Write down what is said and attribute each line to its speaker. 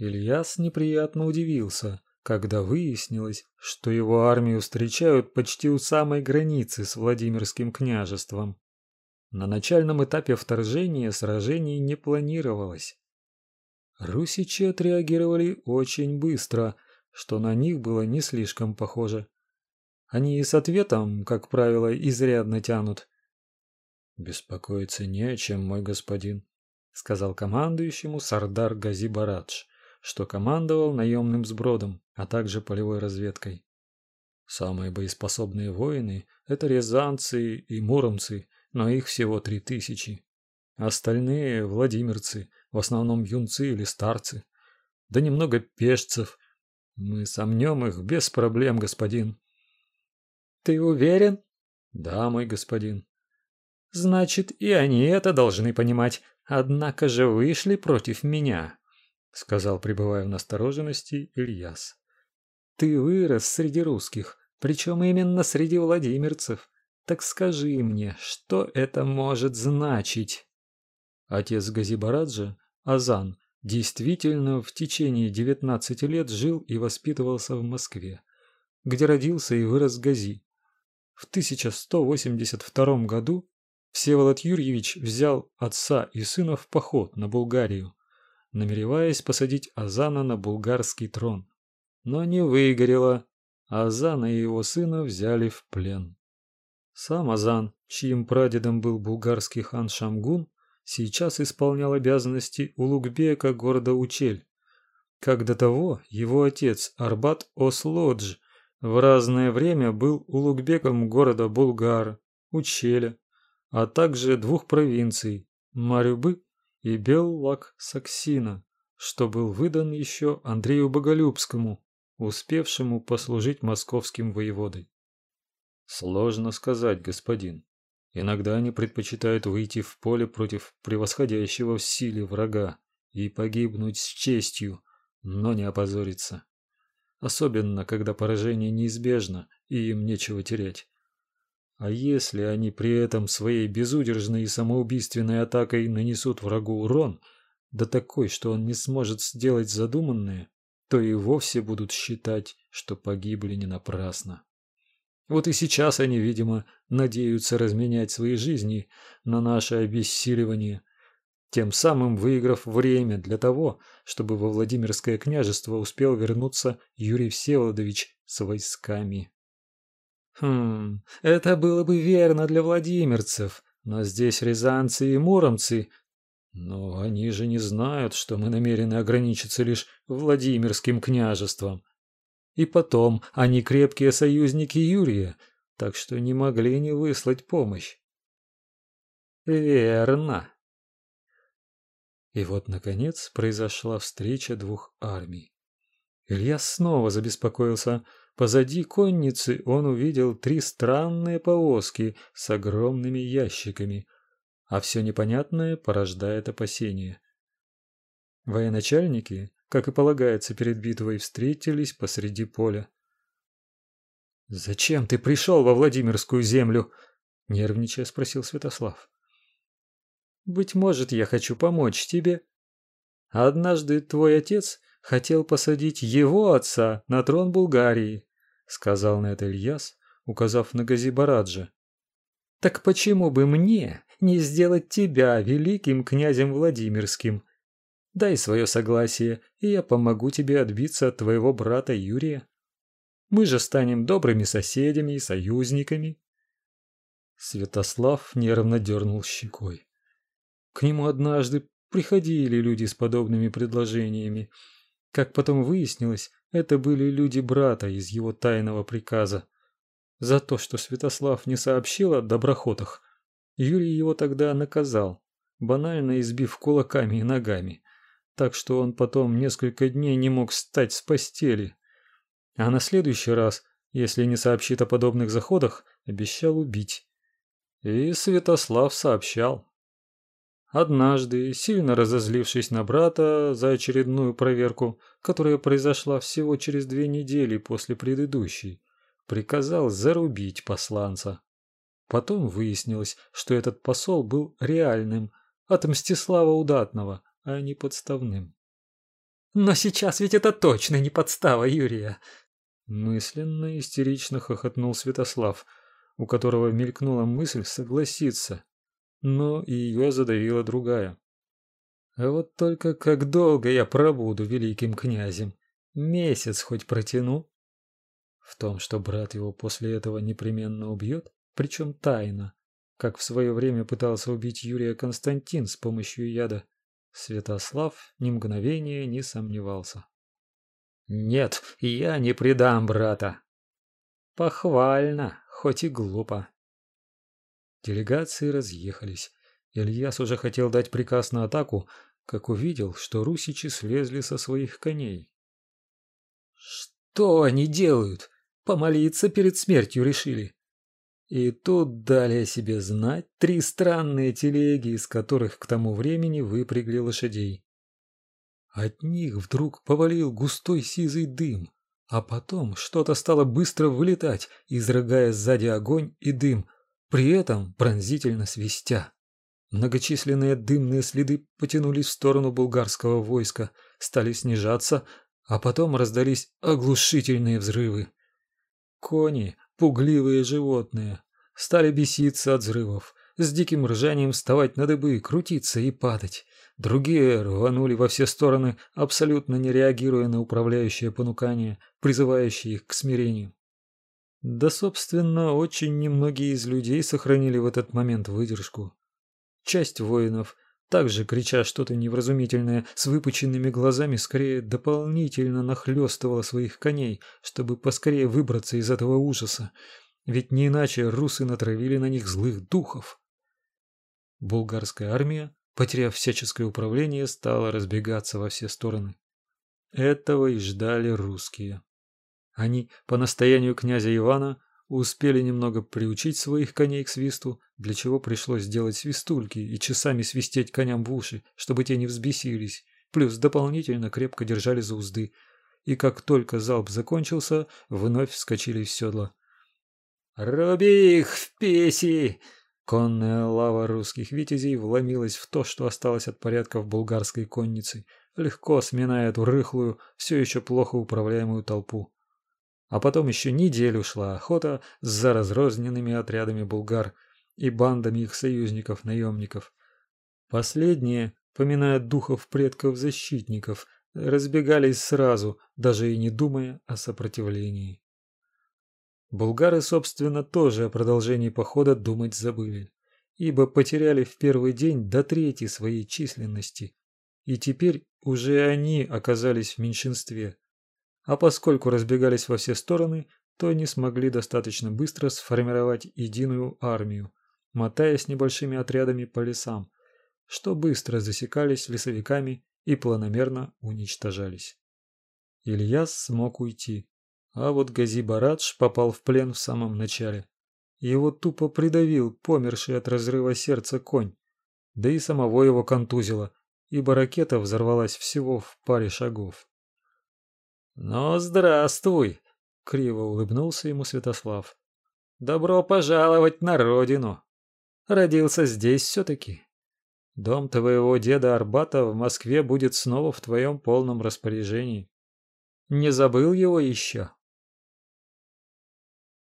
Speaker 1: Ильяс неприятно удивился, когда выяснилось, что его армию встречают почти у самой границы с Владимирским княжеством. На начальном этапе вторжения сражений не планировалось. Русичи отреагировали очень быстро, что на них было не слишком похоже. Они и с ответом, как правило, изрядно тянут. Беспокоиться не о чем, мой господин, сказал командующему Сардар Газибарадж, что командовал наемным сбродом, а также полевой разведкой. Самые боеспособные воины это рязанцы и муромцы, но их всего три тысячи. Остальные владимирцы, в основном юнцы или старцы. Да немного пешцев. Мы сомнем их без проблем, господин.
Speaker 2: Ты уверен?
Speaker 1: Да, мой господин.
Speaker 2: Значит, и они это должны понимать. Однако же вышли против меня, сказал, пребывая в настороженности Ильяс. Ты вырос среди русских, причем именно среди владимирцев. Так скажи мне, что это может значить?
Speaker 1: Отец Газибараджа, Азан, действительно в течение 19 лет жил и воспитывался в Москве, где родился и вырос Гази. В 1182 году Всеволод Юрьевич взял отца и сына в поход на Булгарию, намереваясь посадить Азана на булгарский трон. Но не выгорело. Азана и его сына взяли в плен. Сам Азан, чьим прадедом был булгарский хан Шамгун, сейчас исполнял обязанности улугбека города Учель. Как до того, его отец Арбат Ослодж в разное время был улугбеком города Булгар, Учеля, а также двух провинций Марюбы и Беллак-Саксина, что был выдан еще Андрею Боголюбскому, успевшему послужить московским воеводой. Сложно сказать, господин. Иногда они предпочитают выйти в поле против превосходящего в силе врага и погибнуть с честью, но не опозориться. Особенно, когда поражение неизбежно и им нечего терять. А если они при этом своей безудержной и самоубийственной атакой нанесут врагу урон, да такой, что он не сможет сделать задуманное, то и вовсе будут считать, что погибли не напрасно. Вот и сейчас они, видимо, надеются разменять свои жизни на наше обессиливание, тем самым выиграв время для того, чтобы во Владимирское княжество успел вернуться Юрий Всеволодович с войсками.
Speaker 2: Хм, это было бы верно для владимирцев, но здесь рязанцы и муромцы.
Speaker 1: Но они же не знают, что мы намерены ограничиться лишь Владимирским княжеством. И потом, они крепкие союзники Юрия, так что не могли не выслать помощь.
Speaker 2: Верно.
Speaker 1: И вот наконец произошла встреча двух армий. Илья снова забеспокоился. Позади конницы он увидел три странные повозки с огромными ящиками, а все непонятное порождает опасения. Военачальники, как и полагается перед битвой, встретились посреди поля.
Speaker 2: Зачем ты пришел во Владимирскую землю? нервничая спросил Святослав. Быть может, я хочу помочь тебе. Однажды твой отец хотел посадить его отца на трон Булгарии сказал на это Ильяс, указав на Газибараджа. Так почему бы мне не сделать тебя великим князем Владимирским? Дай свое согласие, и я помогу тебе отбиться от твоего брата Юрия. Мы же станем добрыми соседями и союзниками.
Speaker 1: Святослав нервно дернул щекой. К нему однажды приходили люди с подобными предложениями. Как потом выяснилось, это были люди брата из его тайного приказа. За то, что Святослав не сообщил о доброхотах, Юрий его тогда наказал, банально избив кулаками и ногами, так что он потом несколько дней не мог встать с постели. А на следующий раз, если не сообщит о подобных заходах, обещал убить. И Святослав сообщал. Однажды, сильно разозлившись на брата за очередную проверку, которая произошла всего через две недели после предыдущей, приказал зарубить посланца. Потом выяснилось, что этот посол был реальным, от Мстислава Удатного, а не подставным.
Speaker 2: Но сейчас ведь это точно не подстава Юрия.
Speaker 1: Мысленно истерично хохотнул Святослав, у которого мелькнула мысль согласиться, но ее задавила другая. А вот только как долго я пробуду великим князем? Месяц хоть протяну? В том, что брат его после этого непременно убьет, причем тайно, как в свое время пытался убить Юрия Константин с помощью яда, Святослав ни мгновения не сомневался.
Speaker 2: Нет, я не предам брата. Похвально, хоть и глупо.
Speaker 1: Делегации разъехались. Ильяс уже хотел дать приказ на атаку, как увидел, что русичи слезли со своих коней.
Speaker 2: Что они делают? Помолиться перед смертью решили. И тут дали о себе знать три странные телеги, из которых к тому времени выпрягли лошадей.
Speaker 1: От них вдруг повалил густой сизый дым, а потом что-то стало быстро вылетать, изрыгая сзади огонь и дым, при этом пронзительно свистя. Многочисленные дымные следы потянулись в сторону булгарского войска, стали снижаться, а потом раздались оглушительные взрывы. Кони, пугливые животные, стали беситься от взрывов, с диким ржанием вставать на дыбы, крутиться и падать. Другие рванули во все стороны, абсолютно не реагируя на управляющее понукание, призывающее их к смирению. Да, собственно, очень немногие из людей сохранили в этот момент выдержку. Часть воинов, также крича что-то невразумительное, с выпученными глазами, скорее дополнительно нахлёстывала своих коней, чтобы поскорее выбраться из этого ужаса, ведь не иначе русы натравили на них злых духов. Булгарская армия потеряв всяческое управление, стала разбегаться во все стороны. Этого и ждали русские. Они, по настоянию князя Ивана, успели немного приучить своих коней к свисту, для чего пришлось сделать свистульки и часами свистеть коням в уши, чтобы те не взбесились, плюс дополнительно крепко держали за узды, и как только залп закончился, вновь вскочили в седла.
Speaker 2: «Руби их в песи!»
Speaker 1: Конная лава русских витязей вломилась в то, что осталось от порядков булгарской конницы, легко сминая эту рыхлую, все еще плохо управляемую толпу. А потом еще неделю шла охота за разрозненными отрядами булгар и бандами их союзников-наемников. Последние, поминая духов предков-защитников, разбегались сразу, даже и не думая о сопротивлении. Булгары, собственно, тоже о продолжении похода думать забыли, ибо потеряли в первый день до трети своей численности, и теперь уже они оказались в меньшинстве. А поскольку разбегались во все стороны, то не смогли достаточно быстро сформировать единую армию, мотаясь небольшими отрядами по лесам, что быстро засекались лесовиками и планомерно уничтожались. Ильяс смог уйти, а вот Гази Барадж попал в плен в самом начале. Его тупо придавил померший от разрыва сердца конь, да и самого его контузило, ибо ракета взорвалась всего в паре шагов.
Speaker 2: «Ну, здравствуй!» — криво улыбнулся ему Святослав. «Добро пожаловать на родину! Родился здесь все-таки. Дом твоего деда Арбата в Москве будет снова в твоем полном распоряжении. Не забыл его еще?»